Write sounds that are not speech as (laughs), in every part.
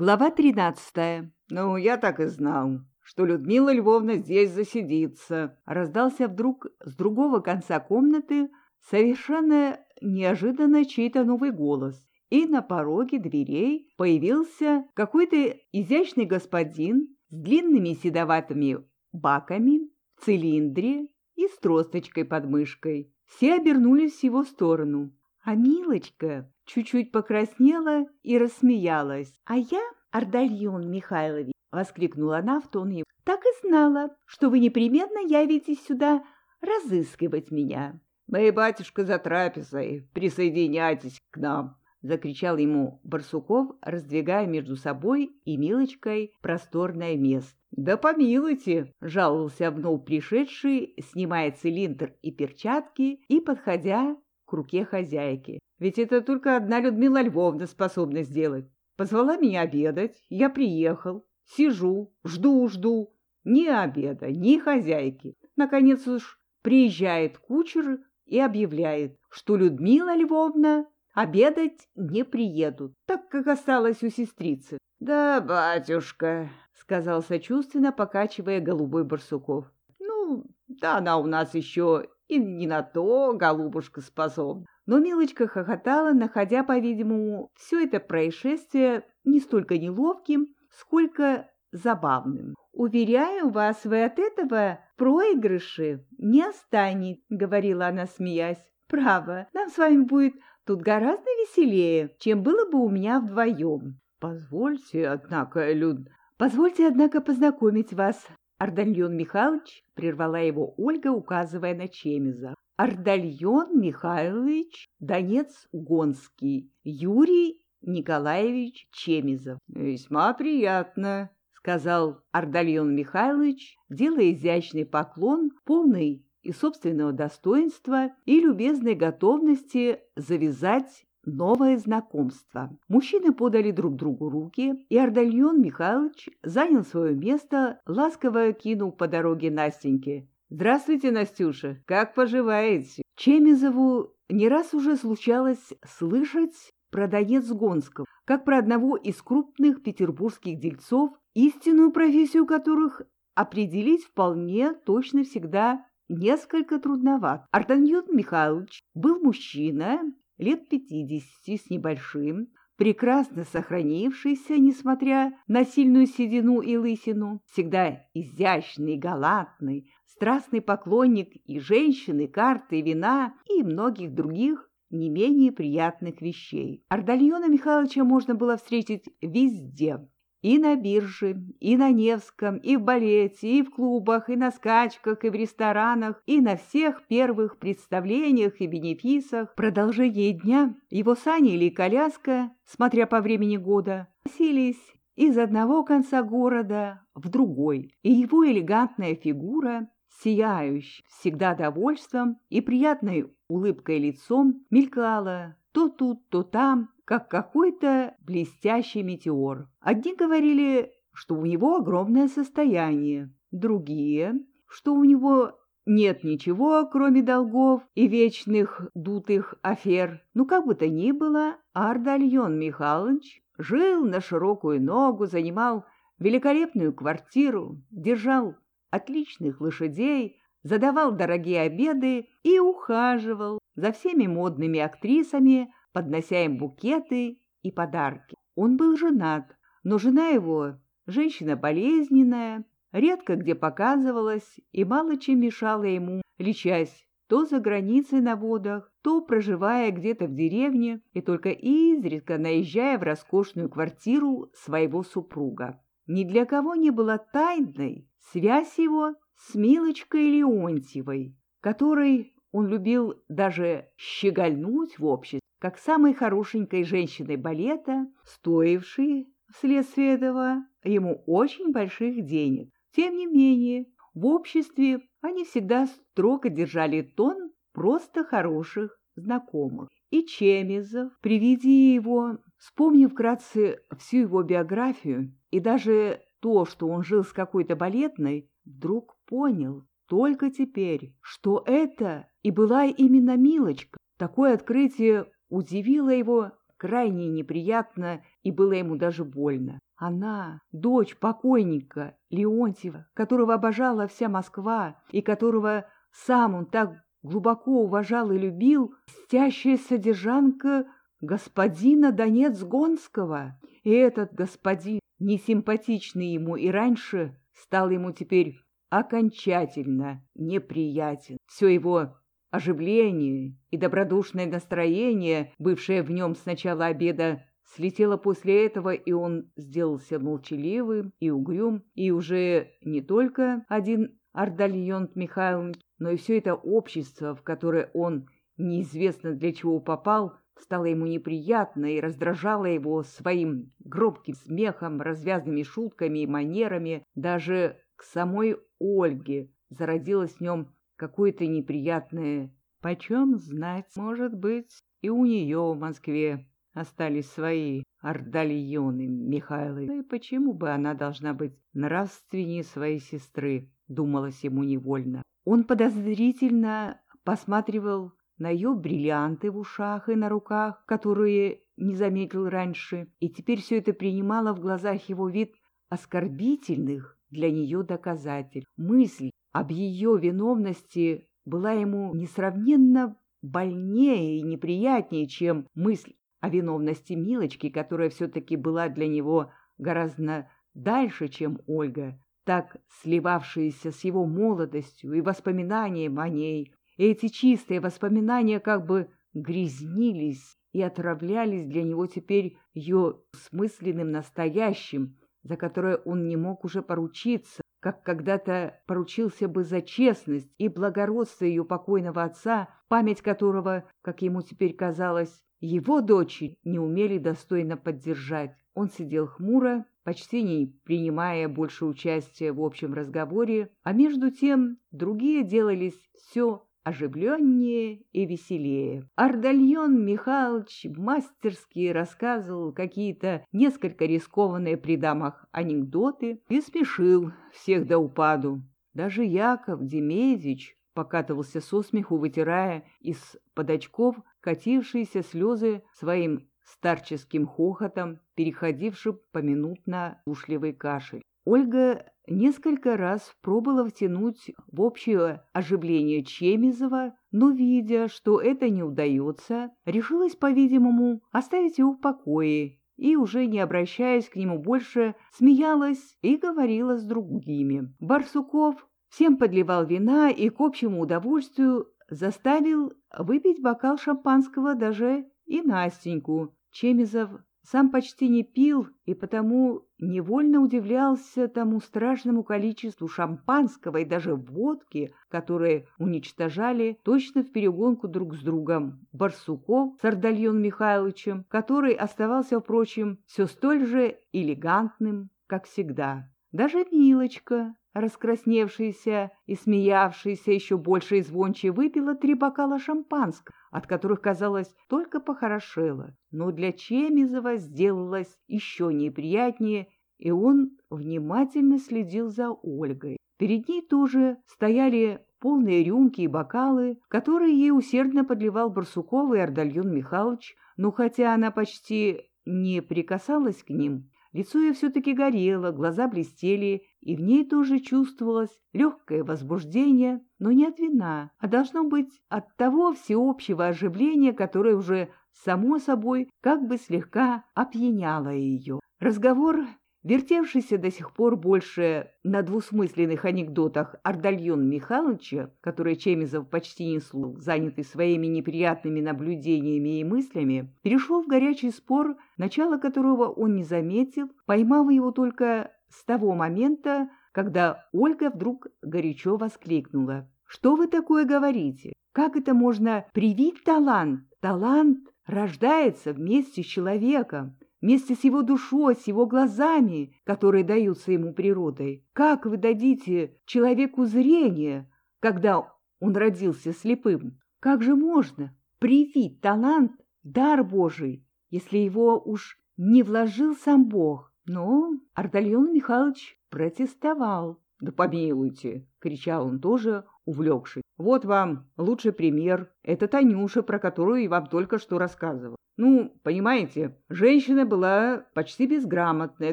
Глава тринадцатая. «Ну, я так и знал, что Людмила Львовна здесь засидится», раздался вдруг с другого конца комнаты совершенно неожиданно чей-то новый голос. И на пороге дверей появился какой-то изящный господин с длинными седоватыми баками, цилиндре и с тросточкой под мышкой. Все обернулись в его сторону. А Милочка чуть-чуть покраснела и рассмеялась. «А я, Ардальон Михайлович!» — воскликнула она в тон ему. «Так и знала, что вы непременно явитесь сюда разыскивать меня». «Мы, батюшка, за трапезой, присоединяйтесь к нам!» — закричал ему Барсуков, раздвигая между собой и Милочкой просторное место. «Да помилуйте!» — жаловался вновь пришедший, снимая цилиндр и перчатки и подходя к руке хозяйки. Ведь это только одна Людмила Львовна способна сделать. Позвала меня обедать, я приехал, сижу, жду-жду. Ни обеда, ни хозяйки. Наконец уж приезжает кучер и объявляет, что Людмила Львовна обедать не приедут, так как осталось у сестрицы. — Да, батюшка, — сказал сочувственно, покачивая голубой барсуков. — Ну, да она у нас еще и не на то голубушка способна. Но Милочка хохотала, находя, по-видимому, все это происшествие не столько неловким, сколько забавным. «Уверяю вас, вы от этого проигрыши не останете», — говорила она, смеясь. «Право, нам с вами будет тут гораздо веселее, чем было бы у меня вдвоем». «Позвольте, однако, Люд...» «Позвольте, однако, познакомить вас Ардальон Михайлович, прервала его Ольга, указывая на Чемиза. Ардальон Михайлович Донец-Гонский, Юрий Николаевич Чемизов. Весьма приятно, сказал Ардальон Михайлович, делая изящный поклон, полный и собственного достоинства, и любезной готовности завязать Новое знакомство. Мужчины подали друг другу руки, и Ардальон Михайлович занял свое место, ласково кинул по дороге Настеньке. «Здравствуйте, Настюша! Как поживаете?» Чемизову не раз уже случалось слышать про Донец Гонского, как про одного из крупных петербургских дельцов, истинную профессию которых определить вполне точно всегда несколько трудновато. Артаньон Михайлович был мужчина, лет пятидесяти с небольшим, прекрасно сохранившийся, несмотря на сильную седину и лысину, всегда изящный, галантный, страстный поклонник и женщины, карты, вина и многих других не менее приятных вещей. Ардальона Михайловича можно было встретить везде, и на бирже, и на Невском, и в балете, и в клубах, и на скачках, и в ресторанах, и на всех первых представлениях и бенефисах. Продолжение дня его сани или коляска, смотря по времени года, носились из одного конца города в другой, и его элегантная фигура, сияющая всегда довольством и приятной улыбкой лицом, мелькала то тут, то там, как какой-то блестящий метеор. Одни говорили, что у него огромное состояние, другие, что у него нет ничего, кроме долгов и вечных дутых афер. Ну, как бы то ни было, Ардальон Михайлович жил на широкую ногу, занимал великолепную квартиру, держал отличных лошадей, задавал дорогие обеды и ухаживал за всеми модными актрисами, поднося им букеты и подарки. Он был женат, но жена его, женщина болезненная, редко где показывалась и мало чем мешала ему, лечась то за границей на водах, то проживая где-то в деревне и только изредка наезжая в роскошную квартиру своего супруга. Ни для кого не была тайной связь его с Милочкой Леонтьевой, которой он любил даже щегольнуть в обществе, как самой хорошенькой женщиной балета, стоившей вследствие этого ему очень больших денег. Тем не менее, в обществе они всегда строго держали тон просто хороших знакомых. И Чемизов, при виде его, вспомнив вкратце всю его биографию и даже то, что он жил с какой-то балетной, вдруг понял, только теперь, что это и была именно Милочка. Такое открытие удивило его крайне неприятно и было ему даже больно. Она, дочь покойника Леонтьева, которого обожала вся Москва и которого сам он так глубоко уважал и любил, стящая содержанка господина Донец-Гонского. И этот господин, несимпатичный ему и раньше, стал ему теперь окончательно неприятен. Все его оживление и добродушное настроение, бывшее в нем с начала обеда, слетело после этого, и он сделался молчаливым и угрюм, и уже не только один Ардальонт Михайлович, но и все это общество, в которое он неизвестно для чего попал, стало ему неприятно и раздражало его своим гробким смехом, развязными шутками и манерами. Даже к самой Ольге зародилось в нем какое-то неприятное «почем знать, может быть, и у нее в Москве остались свои ордальоны Михайловны. Да и почему бы она должна быть нравственнее своей сестры?» — думалось ему невольно. Он подозрительно посматривал на ее бриллианты в ушах и на руках, которые не заметил раньше, и теперь все это принимало в глазах его вид оскорбительных для нее доказатель. Мысль об ее виновности была ему несравненно больнее и неприятнее, чем мысль о виновности Милочки, которая все-таки была для него гораздо дальше, чем Ольга, так сливавшаяся с его молодостью и воспоминанием о ней. И эти чистые воспоминания как бы грязнились и отравлялись для него теперь ее смысленным настоящим, за которое он не мог уже поручиться, как когда-то поручился бы за честность и благородство ее покойного отца, память которого, как ему теперь казалось, его дочери не умели достойно поддержать. Он сидел хмуро, почти не принимая больше участия в общем разговоре, а между тем другие делались все оживленнее и веселее. Ардальон Михайлович мастерски рассказывал какие-то несколько рискованные при дамах анекдоты и смешил всех до упаду. Даже Яков Демезич покатывался со смеху, вытирая из-под очков катившиеся слезы своим старческим хохотом, переходившим поминутно ушливый кашель. Ольга несколько раз пробовала втянуть в общее оживление Чемизова, но, видя, что это не удается, решилась, по-видимому, оставить его в покое и, уже не обращаясь к нему больше, смеялась и говорила с другими. Барсуков всем подливал вина и к общему удовольствию заставил выпить бокал шампанского даже и Настеньку. Чемизов сам почти не пил и потому невольно удивлялся тому страшному количеству шампанского и даже водки, которые уничтожали точно в перегонку друг с другом Барсуков с Ардальон Михайловичем, который оставался, впрочем, все столь же элегантным, как всегда. Даже Милочка, раскрасневшаяся и смеявшаяся еще больше и звонче, выпила три бокала шампанского, от которых, казалось, только похорошело. Но для Чемизова сделалось еще неприятнее, и он внимательно следил за Ольгой. Перед ней тоже стояли полные рюмки и бокалы, которые ей усердно подливал Барсуков и Ардальон Михайлович, но хотя она почти не прикасалась к ним, Лицо ее все-таки горело, глаза блестели, и в ней тоже чувствовалось легкое возбуждение, но не от вина, а должно быть от того всеобщего оживления, которое уже само собой как бы слегка опьяняло ее. Разговор Вертевшийся до сих пор больше на двусмысленных анекдотах Ардальон Михайловича, который Чемизов почти не слушал, занятый своими неприятными наблюдениями и мыслями, перешел в горячий спор, начало которого он не заметил, поймав его только с того момента, когда Ольга вдруг горячо воскликнула. «Что вы такое говорите? Как это можно привить талант? Талант рождается вместе с человеком вместе с его душой, с его глазами, которые даются ему природой. Как вы дадите человеку зрение, когда он родился слепым? Как же можно привить талант, дар Божий, если его уж не вложил сам Бог? Но Ардальон Михайлович протестовал. «Да помилуйте!» — кричал он тоже, увлекший. Вот вам лучший пример. Это Танюша, про которую я вам только что рассказывал. Ну, понимаете, женщина была почти безграмотная,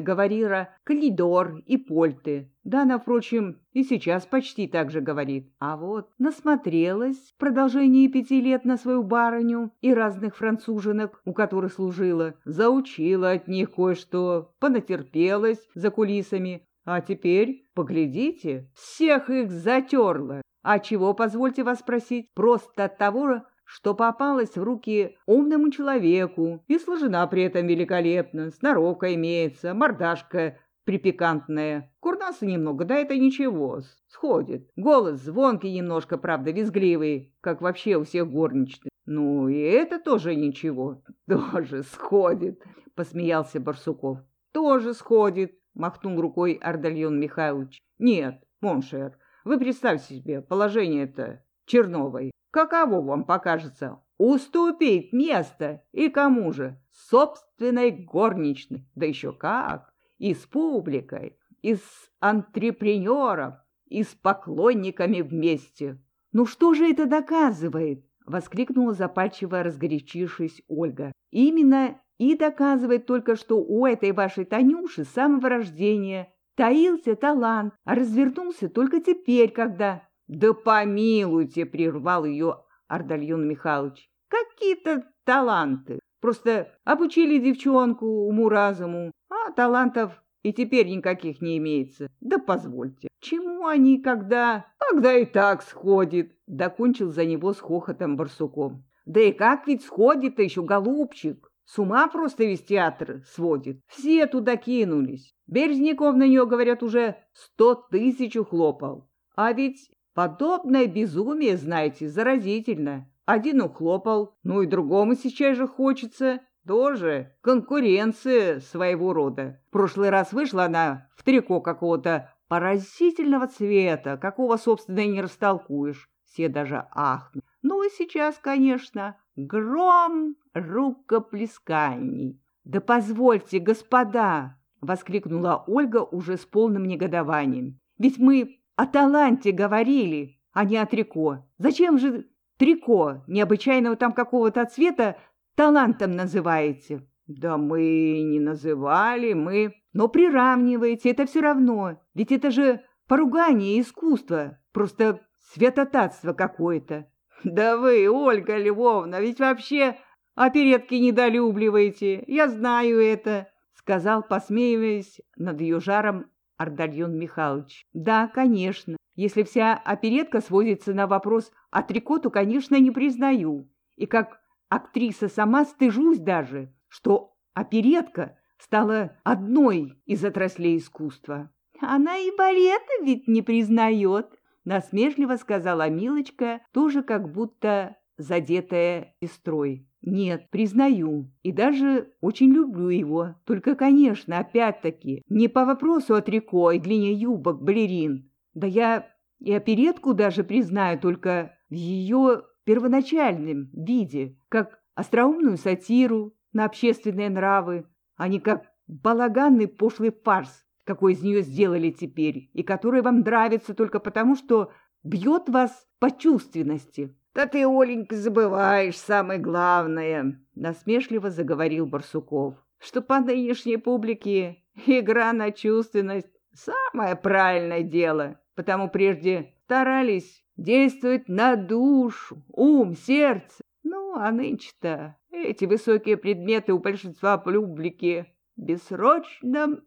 говорила «калидор» и «польты». Да, она, впрочем, и сейчас почти так же говорит. А вот насмотрелась в продолжении пяти лет на свою барыню и разных француженок, у которых служила, заучила от них кое-что, понатерпелась за кулисами. А теперь, поглядите, всех их затерла. А чего, позвольте вас спросить? Просто от того, что попалась в руки умному человеку и сложена при этом великолепно, сноровка имеется, мордашка припикантная. Курнаса немного, да это ничего, сходит. Голос звонкий немножко, правда, визгливый, как вообще у всех горничных. Ну и это тоже ничего, (laughs) тоже сходит, посмеялся Барсуков. Тоже сходит, махнул рукой Ардальон Михайлович. Нет, mon cher, вы представьте себе положение-то Черновой. Каково вам покажется уступить место и кому же? Собственной горничной. Да еще как! И с публикой, и с антрепренером, и с поклонниками вместе. Ну что же это доказывает? Воскликнула запальчиво разгорячившись Ольга. Именно и доказывает только, что у этой вашей Танюши с самого рождения Таился талант, а развернулся только теперь, когда... — Да помилуйте, — прервал ее Ардальон Михайлович. — Какие-то таланты. Просто обучили девчонку уму-разуму, а талантов и теперь никаких не имеется. Да позвольте, чему они, когда... Когда и так сходит, — докончил за него с хохотом Барсуком. Да и как ведь сходит-то еще, голубчик? С ума просто весь театр сводит. Все туда кинулись. Березняков на нее, говорят, уже сто тысяч ухлопал. А ведь подобное безумие, знаете, заразительно. Один ухлопал, ну и другому сейчас же хочется. Тоже конкуренция своего рода. В прошлый раз вышла она в трико какого-то поразительного цвета, какого, собственно, и не растолкуешь. Все даже ахнут. Ну и сейчас, конечно, гром рукоплесканий. «Да позвольте, господа!» — воскликнула Ольга уже с полным негодованием. «Ведь мы о таланте говорили, а не о трико. Зачем же трико, необычайного там какого-то цвета, талантом называете?» «Да мы не называли, мы...» «Но приравниваете, это все равно. Ведь это же поругание искусства, просто святотатство какое-то». «Да вы, Ольга Львовна, ведь вообще оперетки недолюбливаете, я знаю это», — сказал, посмеиваясь над ее жаром Ардальон Михайлович. «Да, конечно. Если вся оперетка сводится на вопрос о трико, то, конечно, не признаю. И как актриса сама стыжусь даже, что оперетка стала одной из отраслей искусства. Она и балета ведь не признает, насмешливо сказала Милочка, тоже как будто задетая сестрой. Нет, признаю, и даже очень люблю его. Только, конечно, опять-таки, не по вопросу о трико и длине юбок, балерин. Да я и оперетку даже признаю только в ее первоначальном виде, как остроумную сатиру на общественные нравы, а не как балаганный пошлый фарс, какой из нее сделали теперь, и который вам нравится только потому, что бьет вас по чувственности. «Да ты, Оленька, забываешь самое главное», — насмешливо заговорил Барсуков, «что по нынешней публике игра на чувственность — самое правильное дело, потому прежде старались действовать на душу, ум, сердце. Ну, а нынче-то эти высокие предметы у большинства публики бессрочно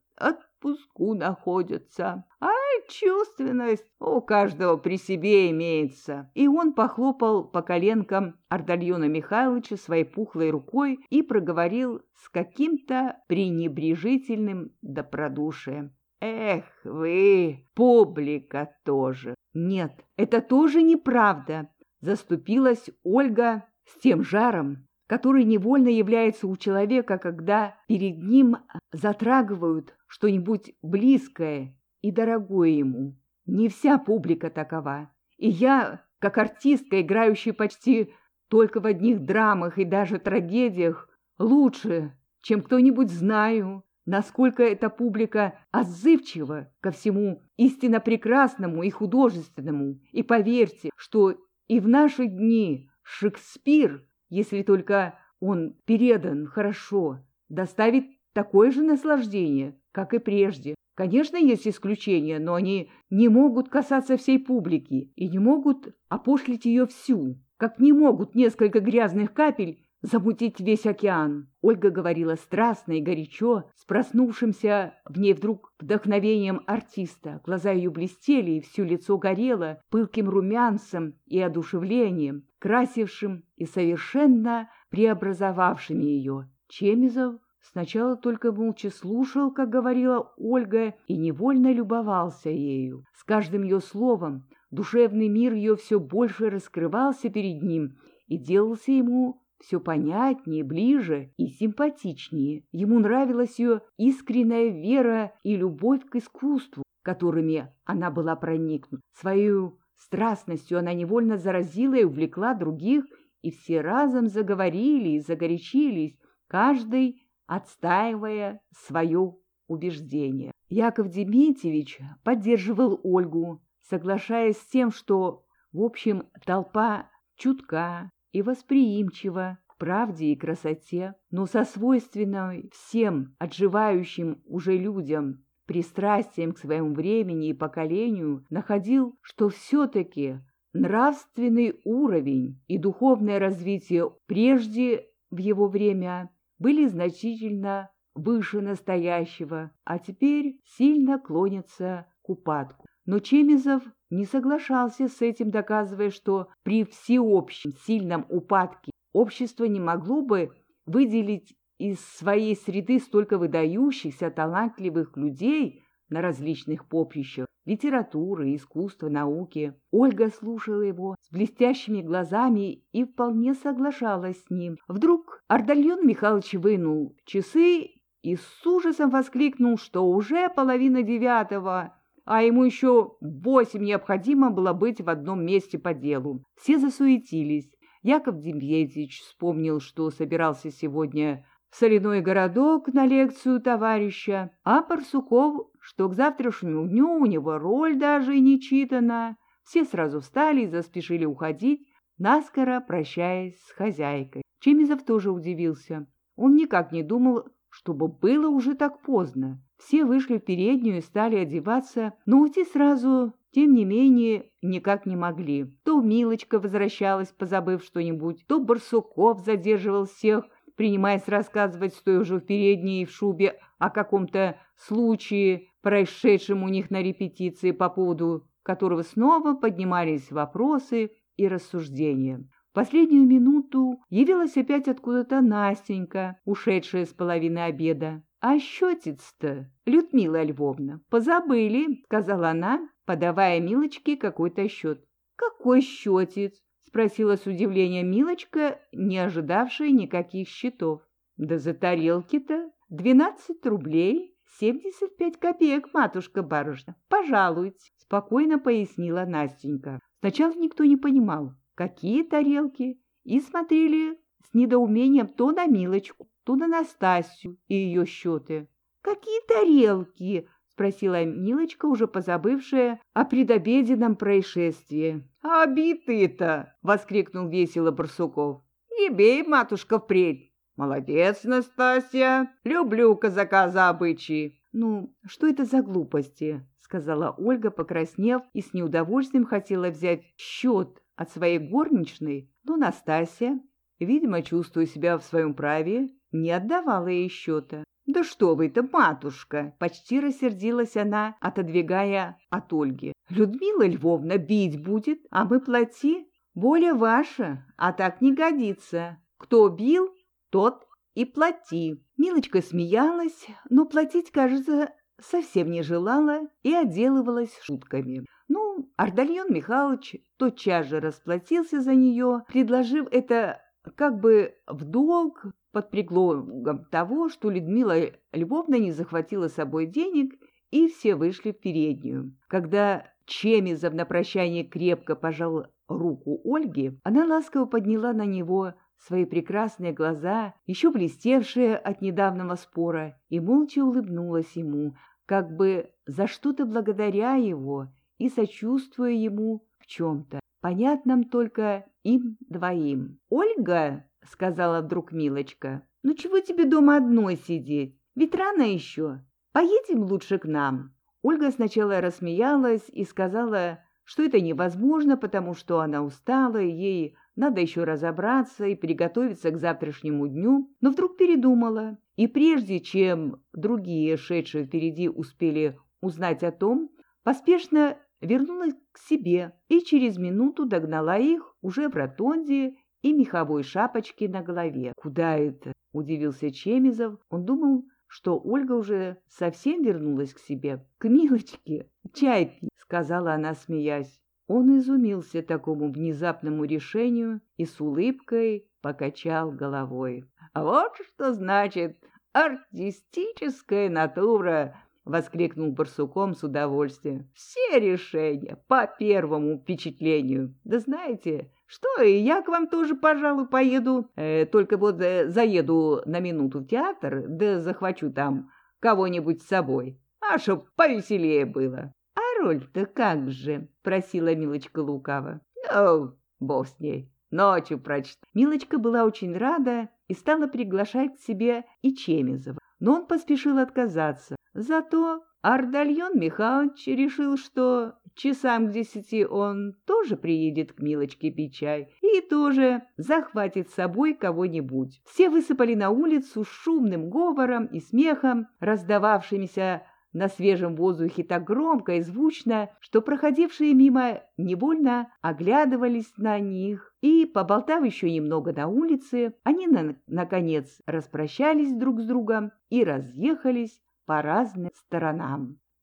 отпуску находятся, а чувственность у каждого при себе имеется. И он похлопал по коленкам Ардальона Михайловича своей пухлой рукой и проговорил с каким-то пренебрежительным добродушием. «Эх вы, публика тоже!» «Нет, это тоже неправда!» Заступилась Ольга с тем жаром, который невольно является у человека, когда перед ним затрагивают что-нибудь близкое и дорогое ему. Не вся публика такова. И я, как артистка, играющая почти только в одних драмах и даже трагедиях, лучше, чем кто-нибудь знаю, насколько эта публика отзывчива ко всему истинно прекрасному и художественному. И поверьте, что И в наши дни Шекспир, если только он передан хорошо, доставит такое же наслаждение, как и прежде. Конечно, есть исключения, но они не могут касаться всей публики и не могут опошлить ее всю, как не могут несколько грязных капель замутить весь океан. Ольга говорила страстно и горячо, с проснувшимся в ней вдруг вдохновением артиста. Глаза ее блестели, и все лицо горело пылким румянцем и одушевлением, красившим и совершенно преобразовавшими ее. Чемизов Сначала только молча слушал, как говорила Ольга, и невольно любовался ею. С каждым ее словом душевный мир ее все больше раскрывался перед ним и делался ему все понятнее, ближе и симпатичнее. Ему нравилась ее искренняя вера и любовь к искусству, которыми она была проникнута. Свою страстностью она невольно заразила и увлекла других, и все разом заговорили и загорячились, каждый отстаивая свое убеждение. Яков Дементьевич поддерживал Ольгу, соглашаясь с тем, что, в общем, толпа чутка и восприимчива к правде и красоте, но со свойственной всем отживающим уже людям пристрастием к своему времени и поколению находил, что все-таки нравственный уровень и духовное развитие прежде в его время были значительно выше настоящего, а теперь сильно клонятся к упадку. Но Чемизов не соглашался с этим, доказывая, что при всеобщем сильном упадке общество не могло бы выделить из своей среды столько выдающихся талантливых людей на различных поприщах литературы, искусства, науки. Ольга слушала его с блестящими глазами и вполне соглашалась с ним. Вдруг Ардальон Михайлович вынул часы и с ужасом воскликнул, что уже половина девятого, а ему еще восемь необходимо было быть в одном месте по делу. Все засуетились. Яков Демьевич вспомнил, что собирался сегодня в соляной городок на лекцию товарища, а Барсуков что к завтрашнему дню у него роль даже и не читана. Все сразу встали и заспешили уходить, наскоро прощаясь с хозяйкой. Чемизов тоже удивился. Он никак не думал, чтобы было уже так поздно. Все вышли в переднюю и стали одеваться, но уйти сразу, тем не менее, никак не могли. То Милочка возвращалась, позабыв что-нибудь, то Барсуков задерживал всех, принимаясь рассказывать, стоя уже в передней и в шубе, о каком-то случае, происшедшем у них на репетиции, по поводу которого снова поднимались вопросы и рассуждения. В последнюю минуту явилась опять откуда-то Настенька, ушедшая с половины обеда. «А счетец-то, Людмила Львовна, позабыли», — сказала она, подавая Милочке какой-то счет. «Какой счетец?» — спросила с удивлением Милочка, не ожидавшая никаких счетов. «Да за тарелки-то двенадцать рублей «Семьдесят пять копеек, матушка-барышня, пожалуйте», — спокойно пояснила Настенька. Сначала никто не понимал, какие тарелки, и смотрели с недоумением то на Милочку, то на Настасью и ее счеты. «Какие тарелки?» — спросила Милочка, уже позабывшая о предобеденном происшествии. «А битые-то!» — воскликнул весело Барсуков. «Не бей, матушка, впредь! «Молодец, Настасья! Люблю казака за обычаи!» «Ну, что это за глупости?» — сказала Ольга, покраснев, и с неудовольствием хотела взять счет от своей горничной, но Настасья, видимо, чувствуя себя в своем праве, не отдавала ей счета. «Да что вы это, матушка!» — почти рассердилась она, отодвигая от Ольги. «Людмила Львовна бить будет, а мы плати. Воля ваша, а так не годится. Кто бил, тот и плати. Милочка смеялась, но платить, кажется, совсем не желала и отделывалась шутками. Ну, Ардальон Михайлович тотчас же расплатился за нее, предложив это как бы в долг под предлогом того, что Людмила Львовна не захватила с собой денег, и все вышли в переднюю. Когда Чемизов на прощание крепко пожал руку Ольги, она ласково подняла на него свои прекрасные глаза, еще блестевшие от недавнего спора, и молча улыбнулась ему, как бы за что-то благодаря его и сочувствуя ему в чем-то. понятном только им двоим. «Ольга!» — сказала вдруг Милочка. «Ну чего тебе дома одной сидеть? Ведь рано еще. Поедем лучше к нам». Ольга сначала рассмеялась и сказала, что это невозможно, потому что она устала, и ей надо еще разобраться и приготовиться к завтрашнему дню, но вдруг передумала. И прежде чем другие, шедшие впереди, успели узнать о том, поспешно вернулась к себе и через минуту догнала их уже в ротонде и меховой шапочке на голове. «Куда это?» — удивился Чемизов. Он думал, что Ольга уже совсем вернулась к себе. «К Милочке, чай сказала она, смеясь. Он изумился такому внезапному решению и с улыбкой покачал головой. «Вот что значит артистическая натура!» — воскликнул Барсуком с удовольствием. «Все решения по первому впечатлению. Да знаете, что, и я к вам тоже, пожалуй, поеду. Э, только вот э, заеду на минуту в театр, да захвачу там кого-нибудь с собой. А чтоб повеселее было». «А роль-то как же?» — просила Милочка лукаво. «Ну, бог с ней, ночью прочту». Милочка была очень рада и стала приглашать к себе и Чемизова, но он поспешил отказаться. Зато Ардальон Михайлович решил, что Часам к десяти он тоже приедет к Милочке пить чай и тоже захватит с собой кого-нибудь. Все высыпали на улицу с шумным говором и смехом, раздававшимися на свежем воздухе так громко и звучно, что проходившие мимо невольно оглядывались на них, и, поболтав еще немного на улице, они, на наконец, распрощались друг с другом и разъехались по разным сторонам.